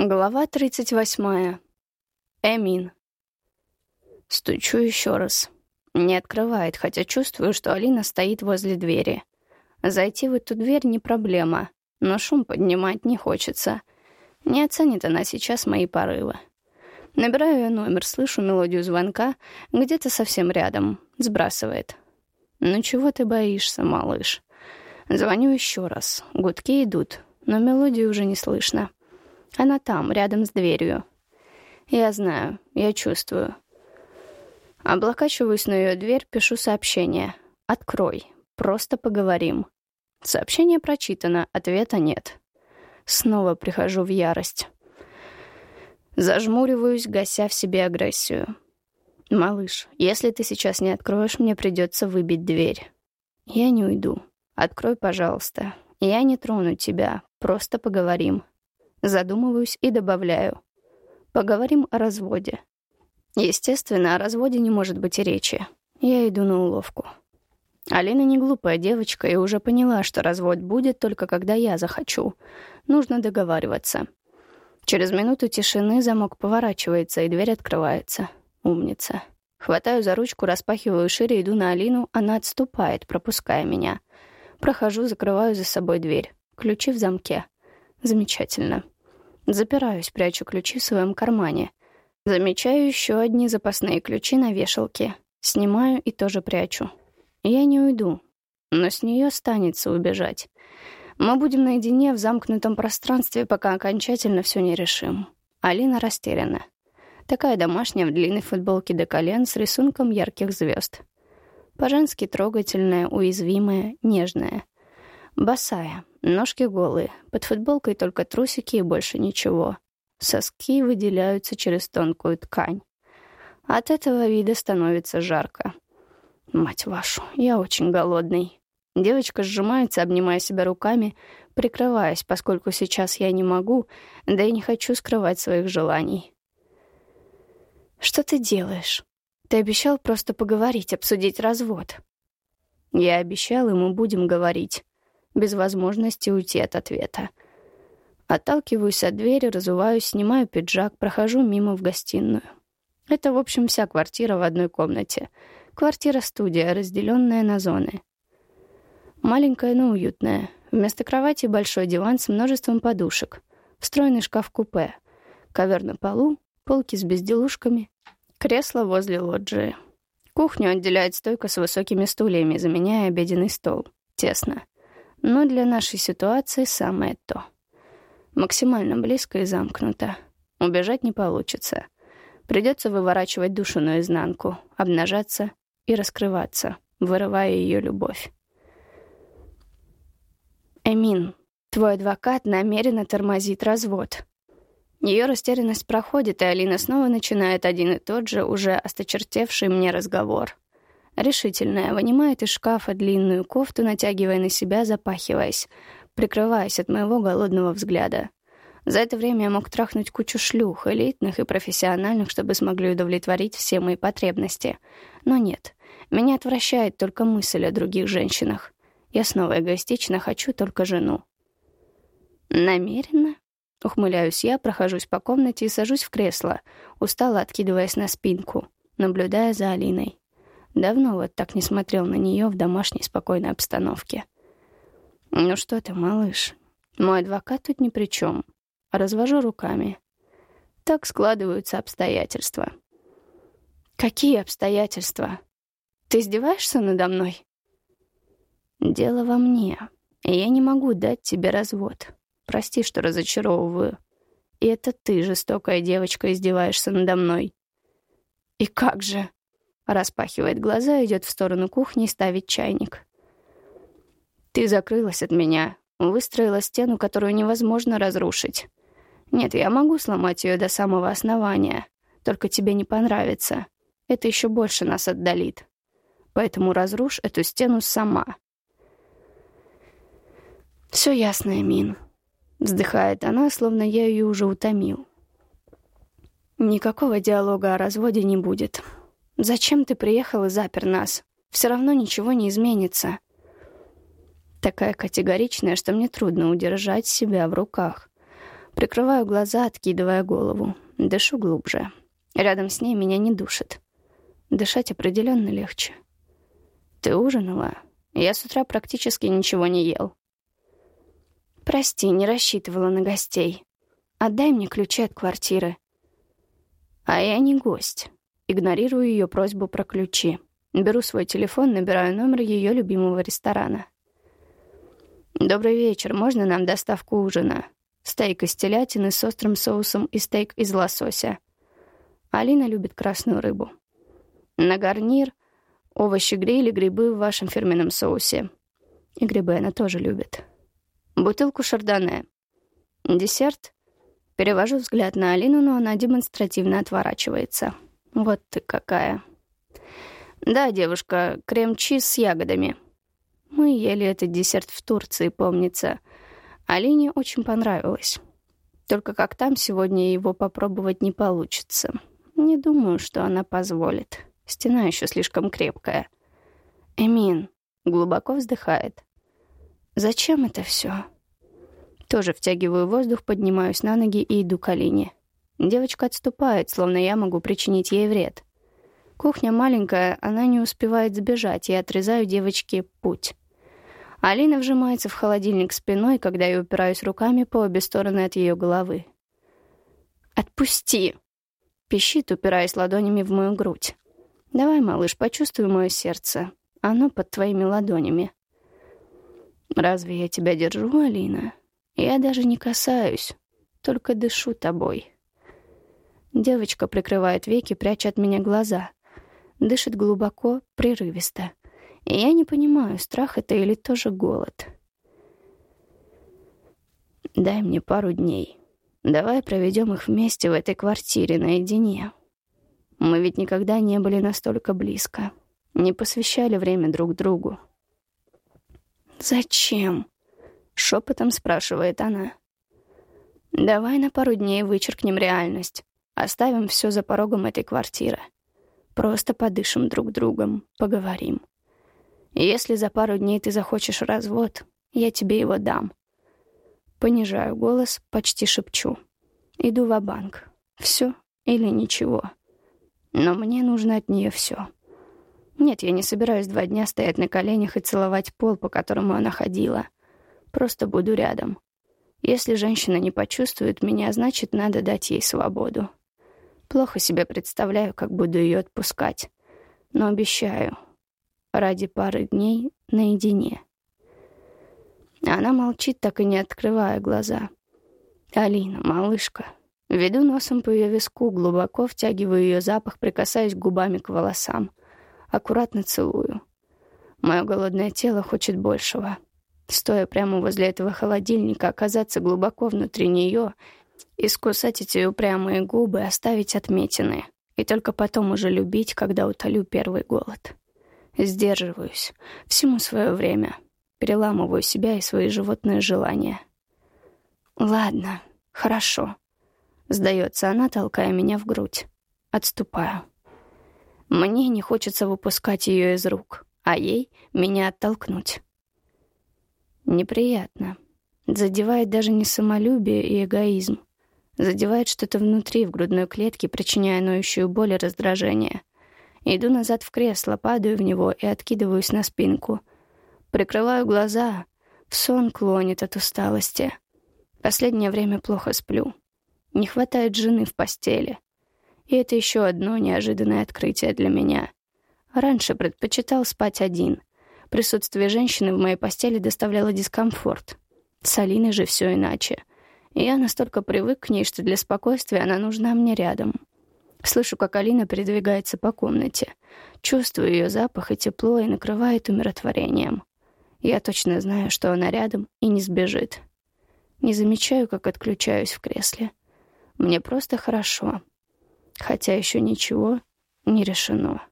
Глава 38. Эмин. Стучу еще раз. Не открывает, хотя чувствую, что Алина стоит возле двери. Зайти в эту дверь не проблема, но шум поднимать не хочется. Не оценит она сейчас мои порывы. Набираю ее номер, слышу мелодию звонка, где-то совсем рядом. Сбрасывает. «Ну чего ты боишься, малыш?» Звоню еще раз. Гудки идут, но мелодии уже не слышно. Она там, рядом с дверью. Я знаю, я чувствую. Облокачиваюсь на ее дверь, пишу сообщение. «Открой. Просто поговорим». Сообщение прочитано, ответа нет. Снова прихожу в ярость. Зажмуриваюсь, гася в себе агрессию. «Малыш, если ты сейчас не откроешь, мне придется выбить дверь. Я не уйду. Открой, пожалуйста. Я не трону тебя. Просто поговорим. Задумываюсь и добавляю. Поговорим о разводе. Естественно, о разводе не может быть и речи. Я иду на уловку. Алина не глупая девочка и уже поняла, что развод будет только когда я захочу. Нужно договариваться. Через минуту тишины замок поворачивается, и дверь открывается. Умница. Хватаю за ручку, распахиваю шире, иду на Алину, она отступает, пропуская меня. Прохожу, закрываю за собой дверь. Ключи в замке. Замечательно. Запираюсь, прячу ключи в своем кармане. Замечаю еще одни запасные ключи на вешалке. Снимаю и тоже прячу. Я не уйду, но с нее станется убежать. Мы будем наедине в замкнутом пространстве, пока окончательно все не решим. Алина растеряна. Такая домашняя в длинной футболке до колен с рисунком ярких звезд. По-женски трогательная, уязвимая, нежная. Босая, Ножки голые, под футболкой только трусики и больше ничего. Соски выделяются через тонкую ткань. От этого вида становится жарко. Мать вашу, я очень голодный. Девочка сжимается, обнимая себя руками, прикрываясь, поскольку сейчас я не могу, да и не хочу скрывать своих желаний. «Что ты делаешь? Ты обещал просто поговорить, обсудить развод». «Я обещал, и мы будем говорить без возможности уйти от ответа. Отталкиваюсь от двери, разуваюсь, снимаю пиджак, прохожу мимо в гостиную. Это, в общем, вся квартира в одной комнате. Квартира-студия, разделенная на зоны. Маленькая, но уютная. Вместо кровати большой диван с множеством подушек. Встроенный шкаф-купе. Ковер на полу, полки с безделушками. Кресло возле лоджии. Кухню отделяет стойка с высокими стульями, заменяя обеденный стол. Тесно но для нашей ситуации самое то. Максимально близко и замкнуто. Убежать не получится. Придется выворачивать душу наизнанку, обнажаться и раскрываться, вырывая ее любовь. «Эмин, твой адвокат намеренно тормозит развод». Ее растерянность проходит, и Алина снова начинает один и тот же, уже осточертевший мне разговор — Решительная, вынимает из шкафа длинную кофту, натягивая на себя, запахиваясь, прикрываясь от моего голодного взгляда. За это время я мог трахнуть кучу шлюх, элитных и профессиональных, чтобы смогли удовлетворить все мои потребности. Но нет, меня отвращает только мысль о других женщинах. Я снова эгоистично хочу только жену. Намеренно? Ухмыляюсь я, прохожусь по комнате и сажусь в кресло, устало откидываясь на спинку, наблюдая за Алиной. Давно вот так не смотрел на нее в домашней спокойной обстановке. «Ну что ты, малыш, мой адвокат тут ни при чем. Развожу руками. Так складываются обстоятельства». «Какие обстоятельства? Ты издеваешься надо мной?» «Дело во мне, я не могу дать тебе развод. Прости, что разочаровываю. И это ты, жестокая девочка, издеваешься надо мной». «И как же?» Распахивает глаза, идет в сторону кухни и ставит чайник. «Ты закрылась от меня, выстроила стену, которую невозможно разрушить. Нет, я могу сломать ее до самого основания, только тебе не понравится. Это еще больше нас отдалит. Поэтому разрушь эту стену сама». «Все ясно, Эмин», — вздыхает она, словно я ее уже утомил. «Никакого диалога о разводе не будет. Зачем ты приехал и запер нас? Все равно ничего не изменится. Такая категоричная, что мне трудно удержать себя в руках. Прикрываю глаза, откидывая голову. Дышу глубже. Рядом с ней меня не душит. Дышать определенно легче. «Ты ужинала?» Я с утра практически ничего не ел. «Прости, не рассчитывала на гостей. Отдай мне ключи от квартиры». «А я не гость». Игнорирую ее просьбу про ключи. Беру свой телефон, набираю номер ее любимого ресторана. «Добрый вечер. Можно нам доставку ужина?» Стейк из телятины с острым соусом и стейк из лосося. Алина любит красную рыбу. На гарнир — овощи гриль и грибы в вашем фирменном соусе. И грибы она тоже любит. Бутылку шардоне. Десерт. Перевожу взгляд на Алину, но она демонстративно отворачивается. Вот ты какая. Да, девушка, крем-чиз с ягодами. Мы ели этот десерт в Турции, помнится. Алине очень понравилось. Только как там сегодня его попробовать не получится. Не думаю, что она позволит. Стена еще слишком крепкая. Эмин глубоко вздыхает. Зачем это все? Тоже втягиваю воздух, поднимаюсь на ноги и иду к Алине. Девочка отступает, словно я могу причинить ей вред. Кухня маленькая, она не успевает сбежать, и отрезаю девочке путь. Алина вжимается в холодильник спиной, когда я упираюсь руками по обе стороны от ее головы. «Отпусти!» — пищит, упираясь ладонями в мою грудь. «Давай, малыш, почувствуй мое сердце. Оно под твоими ладонями». «Разве я тебя держу, Алина? Я даже не касаюсь, только дышу тобой». Девочка прикрывает веки, пряча от меня глаза дышит глубоко, прерывисто. И я не понимаю, страх это или тоже голод. Дай мне пару дней. Давай проведем их вместе в этой квартире наедине. Мы ведь никогда не были настолько близко. Не посвящали время друг другу. «Зачем?» — шепотом спрашивает она. «Давай на пару дней вычеркнем реальность. Оставим все за порогом этой квартиры. Просто подышим друг другом, поговорим. Если за пару дней ты захочешь развод, я тебе его дам. Понижаю голос, почти шепчу. Иду в банк Все или ничего. Но мне нужно от нее все. Нет, я не собираюсь два дня стоять на коленях и целовать пол, по которому она ходила. Просто буду рядом. Если женщина не почувствует меня, значит, надо дать ей свободу. Плохо себе представляю, как буду ее отпускать. Но обещаю, ради пары дней наедине. Она молчит, так и не открывая глаза. «Алина, малышка». Веду носом по ее виску, глубоко втягиваю ее запах, прикасаясь губами к волосам. Аккуратно целую. Мое голодное тело хочет большего. Стоя прямо возле этого холодильника, оказаться глубоко внутри нее Искусать эти упрямые губы, оставить отметины. И только потом уже любить, когда утолю первый голод. Сдерживаюсь. Всему свое время. Переламываю себя и свои животные желания. «Ладно, хорошо», — сдается она, толкая меня в грудь. Отступаю. Мне не хочется выпускать ее из рук, а ей — меня оттолкнуть. Неприятно. Задевает даже не самолюбие и эгоизм, Задевает что-то внутри, в грудной клетке, причиняя ноющую боль и раздражение. Иду назад в кресло, падаю в него и откидываюсь на спинку. Прикрываю глаза. В сон клонит от усталости. Последнее время плохо сплю. Не хватает жены в постели. И это еще одно неожиданное открытие для меня. Раньше предпочитал спать один. Присутствие женщины в моей постели доставляло дискомфорт. С Алиной же все иначе. Я настолько привык к ней, что для спокойствия она нужна мне рядом. Слышу, как Алина передвигается по комнате. Чувствую ее запах и тепло, и накрывает умиротворением. Я точно знаю, что она рядом и не сбежит. Не замечаю, как отключаюсь в кресле. Мне просто хорошо. Хотя еще ничего не решено.